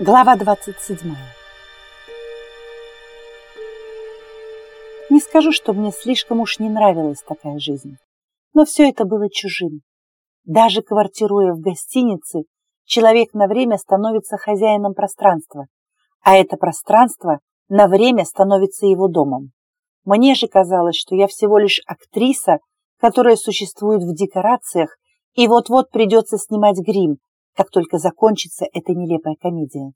Глава 27. Не скажу, что мне слишком уж не нравилась такая жизнь, но все это было чужим. Даже квартируя в гостинице, человек на время становится хозяином пространства, а это пространство на время становится его домом. Мне же казалось, что я всего лишь актриса, которая существует в декорациях, и вот-вот придется снимать грим, как только закончится эта нелепая комедия.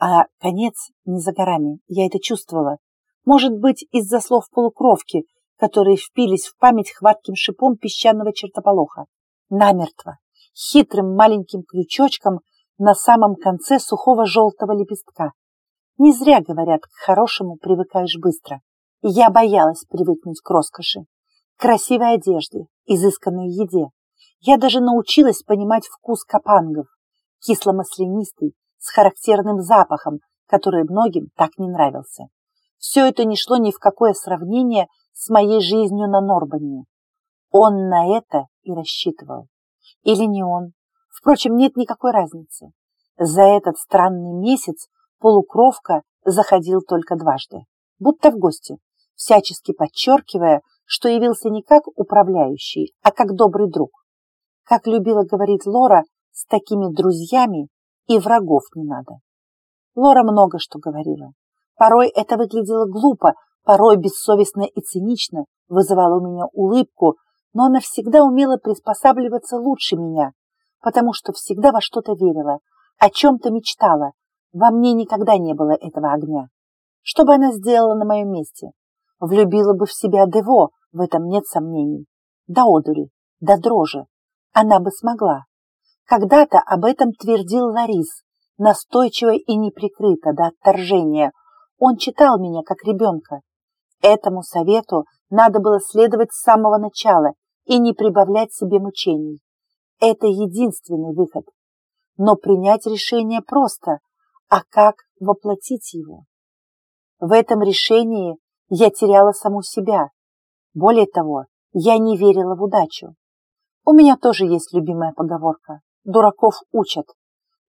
А конец не за горами, я это чувствовала. Может быть, из-за слов полукровки, которые впились в память хватким шипом песчаного чертополоха. Намертво, хитрым маленьким крючочком на самом конце сухого желтого лепестка. Не зря говорят, к хорошему привыкаешь быстро. я боялась привыкнуть к роскоши, красивой одежде, изысканной еде. Я даже научилась понимать вкус капангов, кисло-маслянистый, с характерным запахом, который многим так не нравился. Все это не шло ни в какое сравнение с моей жизнью на Норбане. Он на это и рассчитывал. Или не он. Впрочем, нет никакой разницы. За этот странный месяц полукровка заходил только дважды, будто в гости, всячески подчеркивая, что явился не как управляющий, а как добрый друг. Как любила говорить Лора, с такими друзьями и врагов не надо. Лора много что говорила. Порой это выглядело глупо, порой бессовестно и цинично, вызывало у меня улыбку, но она всегда умела приспосабливаться лучше меня, потому что всегда во что-то верила, о чем-то мечтала. Во мне никогда не было этого огня. Что бы она сделала на моем месте? Влюбила бы в себя Дево, в этом нет сомнений. До одури, до дрожи, она бы смогла. Когда-то об этом твердил Ларис, настойчиво и неприкрыто до отторжения. Он читал меня как ребенка. Этому совету надо было следовать с самого начала и не прибавлять себе мучений. Это единственный выход. Но принять решение просто, а как воплотить его? В этом решении я теряла саму себя. Более того, я не верила в удачу. У меня тоже есть любимая поговорка «Дураков учат»,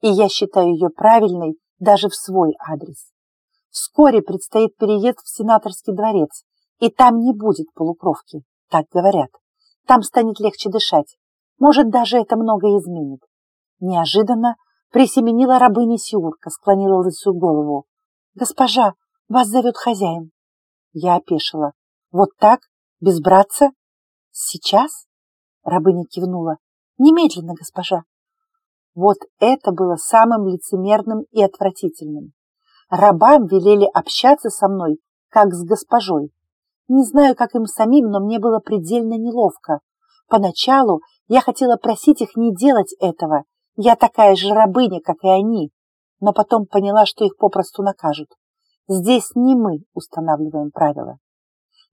и я считаю ее правильной даже в свой адрес. Вскоре предстоит переезд в сенаторский дворец, и там не будет полукровки, так говорят. Там станет легче дышать. Может, даже это многое изменит. Неожиданно присеменила рабыня Сиурка, склонила лысую голову. «Госпожа, вас зовет хозяин». Я опешила. «Вот так? Без братца? Сейчас?» Рабыня кивнула. Немедленно, госпожа. Вот это было самым лицемерным и отвратительным. Рабам велели общаться со мной, как с госпожой. Не знаю, как им самим, но мне было предельно неловко. Поначалу я хотела просить их не делать этого. Я такая же рабыня, как и они. Но потом поняла, что их попросту накажут. Здесь не мы устанавливаем правила.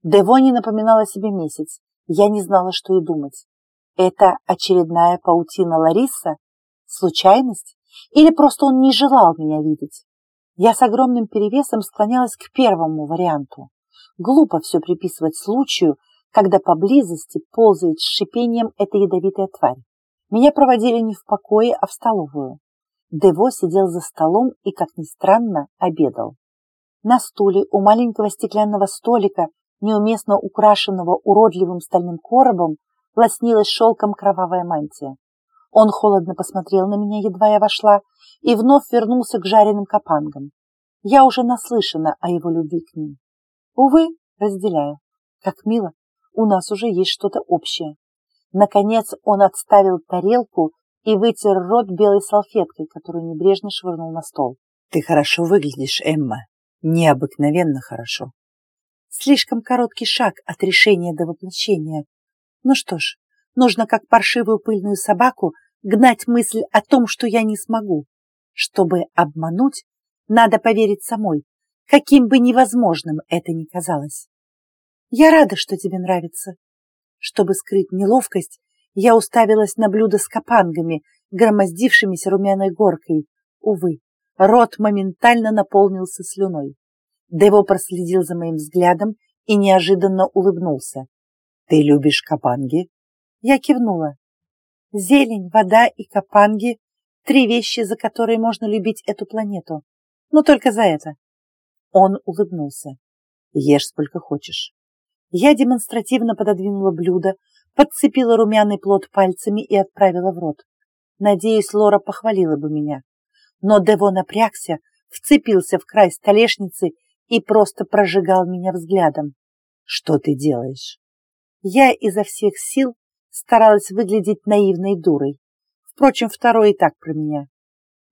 Девони напоминала себе месяц. Я не знала, что и думать. Это очередная паутина Лариса? Случайность? Или просто он не желал меня видеть? Я с огромным перевесом склонялась к первому варианту. Глупо все приписывать случаю, когда поблизости ползает с шипением эта ядовитая тварь. Меня проводили не в покое, а в столовую. Дево сидел за столом и, как ни странно, обедал. На стуле у маленького стеклянного столика, неуместно украшенного уродливым стальным коробом, лоснилась шелком кровавая мантия. Он холодно посмотрел на меня, едва я вошла, и вновь вернулся к жареным капангам. Я уже наслышана о его любви к ним. Увы, разделяю. Как мило, у нас уже есть что-то общее. Наконец он отставил тарелку и вытер рот белой салфеткой, которую небрежно швырнул на стол. Ты хорошо выглядишь, Эмма. Необыкновенно хорошо. Слишком короткий шаг от решения до воплощения, ну что ж, нужно, как паршивую пыльную собаку, гнать мысль о том, что я не смогу. Чтобы обмануть, надо поверить самой, каким бы невозможным это ни казалось. Я рада, что тебе нравится. Чтобы скрыть неловкость, я уставилась на блюдо с капангами, громоздившимися румяной горкой. Увы, рот моментально наполнился слюной. Дево проследил за моим взглядом и неожиданно улыбнулся. «Ты любишь капанги?» Я кивнула. Зелень, вода и капанги — Три вещи, за которые можно любить эту планету. Но только за это. Он улыбнулся. Ешь сколько хочешь. Я демонстративно пододвинула блюдо, подцепила румяный плод пальцами и отправила в рот. Надеюсь, Лора похвалила бы меня. Но Дево напрягся, вцепился в край столешницы и просто прожигал меня взглядом. «Что ты делаешь?» Я изо всех сил старалась выглядеть наивной дурой. Впрочем, второй и так про меня.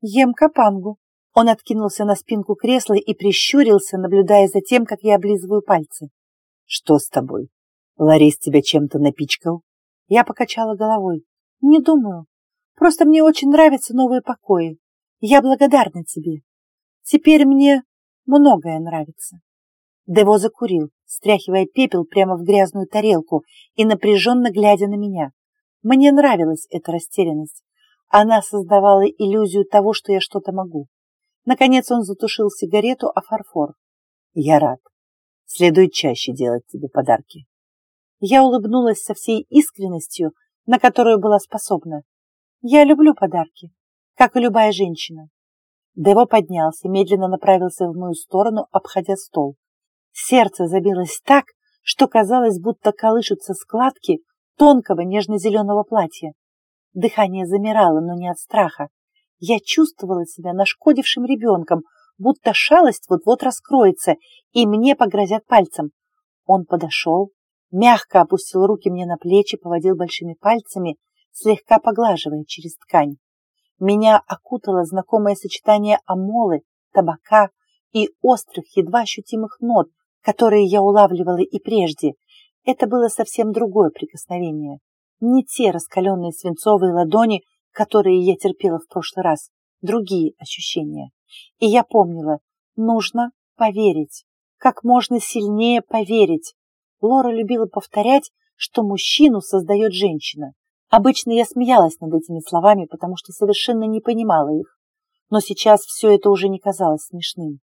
Ем капангу. Он откинулся на спинку кресла и прищурился, наблюдая за тем, как я облизываю пальцы. Что с тобой? Ларис тебя чем-то напичкал? Я покачала головой. Не думаю. Просто мне очень нравятся новые покои. Я благодарна тебе. Теперь мне многое нравится. Дево закурил, стряхивая пепел прямо в грязную тарелку и напряженно глядя на меня. Мне нравилась эта растерянность. Она создавала иллюзию того, что я что-то могу. Наконец он затушил сигарету о фарфор. Я рад. Следует чаще делать тебе подарки. Я улыбнулась со всей искренностью, на которую была способна. Я люблю подарки, как и любая женщина. Дево поднялся, медленно направился в мою сторону, обходя стол. Сердце забилось так, что казалось, будто колышутся складки тонкого нежно-зеленого платья. Дыхание замирало, но не от страха. Я чувствовала себя нашкодившим ребенком, будто шалость вот-вот раскроется, и мне погрозят пальцем. Он подошел, мягко опустил руки мне на плечи, поводил большими пальцами, слегка поглаживая через ткань. Меня окутало знакомое сочетание амолы, табака и острых, едва ощутимых нот, которые я улавливала и прежде. Это было совсем другое прикосновение. Не те раскаленные свинцовые ладони, которые я терпела в прошлый раз, другие ощущения. И я помнила, нужно поверить, как можно сильнее поверить. Лора любила повторять, что мужчину создает женщина. Обычно я смеялась над этими словами, потому что совершенно не понимала их. Но сейчас все это уже не казалось смешным.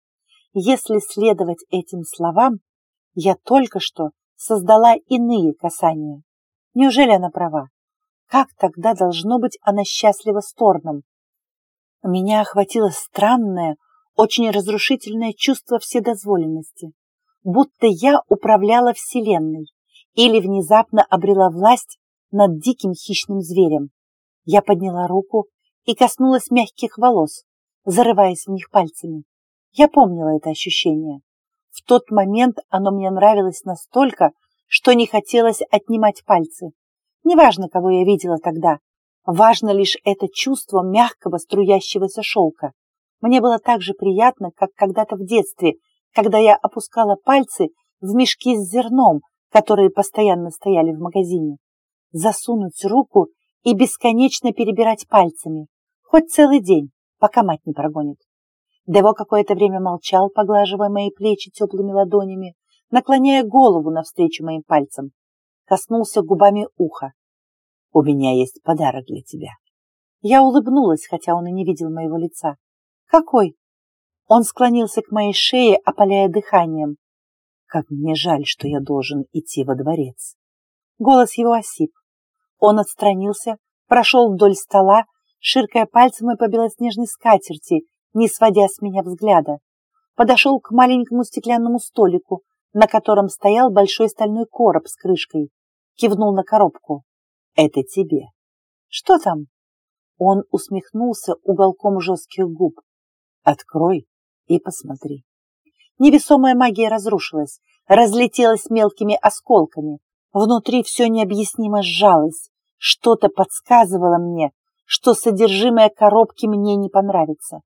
Если следовать этим словам, я только что создала иные касания. Неужели она права? Как тогда должно быть она счастлива с Торном? Меня охватило странное, очень разрушительное чувство вседозволенности, будто я управляла Вселенной или внезапно обрела власть над диким хищным зверем. Я подняла руку и коснулась мягких волос, зарываясь в них пальцами. Я помнила это ощущение. В тот момент оно мне нравилось настолько, что не хотелось отнимать пальцы. Неважно, кого я видела тогда. Важно лишь это чувство мягкого струящегося шелка. Мне было так же приятно, как когда-то в детстве, когда я опускала пальцы в мешки с зерном, которые постоянно стояли в магазине. Засунуть руку и бесконечно перебирать пальцами, хоть целый день, пока мать не прогонит. Дево какое-то время молчал, поглаживая мои плечи теплыми ладонями, наклоняя голову навстречу моим пальцам коснулся губами уха. «У меня есть подарок для тебя». Я улыбнулась, хотя он и не видел моего лица. «Какой?» Он склонился к моей шее, опаляя дыханием. «Как мне жаль, что я должен идти во дворец». Голос его осип. Он отстранился, прошел вдоль стола, ширкая пальцем и по белоснежной скатерти, не сводя с меня взгляда. Подошел к маленькому стеклянному столику, на котором стоял большой стальной короб с крышкой кивнул на коробку. «Это тебе». «Что там?» Он усмехнулся уголком жестких губ. «Открой и посмотри». Невесомая магия разрушилась, разлетелась мелкими осколками. Внутри все необъяснимо сжалось. Что-то подсказывало мне, что содержимое коробки мне не понравится.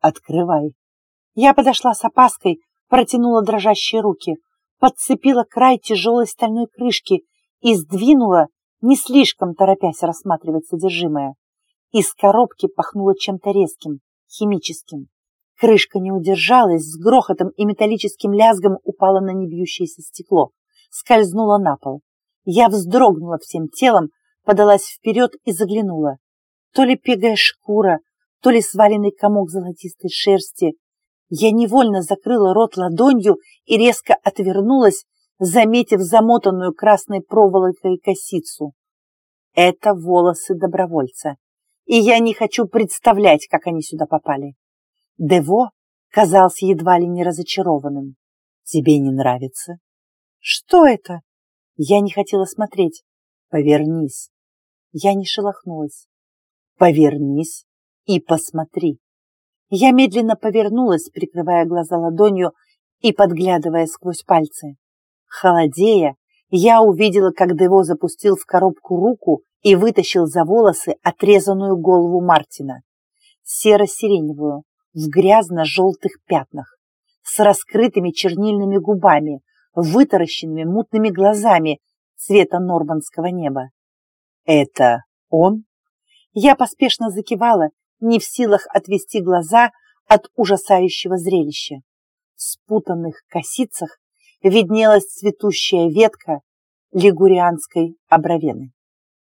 «Открывай». Я подошла с опаской, протянула дрожащие руки подцепила край тяжелой стальной крышки и сдвинула, не слишком торопясь рассматривать содержимое. Из коробки пахнуло чем-то резким, химическим. Крышка не удержалась, с грохотом и металлическим лязгом упала на небьющееся стекло, скользнула на пол. Я вздрогнула всем телом, подалась вперед и заглянула. То ли пегая шкура, то ли сваленный комок золотистой шерсти, я невольно закрыла рот ладонью и резко отвернулась, заметив замотанную красной проволокой косицу. Это волосы добровольца. и я не хочу представлять, как они сюда попали. Дево казался едва ли не разочарованным. Тебе не нравится? Что это? Я не хотела смотреть. Повернись. Я не шелохнулась. Повернись и посмотри. Я медленно повернулась, прикрывая глаза ладонью и подглядывая сквозь пальцы. Холодея, я увидела, как Дево запустил в коробку руку и вытащил за волосы отрезанную голову Мартина, серо-сиреневую, в грязно-желтых пятнах, с раскрытыми чернильными губами, вытаращенными мутными глазами цвета нормандского неба. «Это он?» Я поспешно закивала, не в силах отвести глаза от ужасающего зрелища. В спутанных косицах виднелась цветущая ветка лигурианской абравены.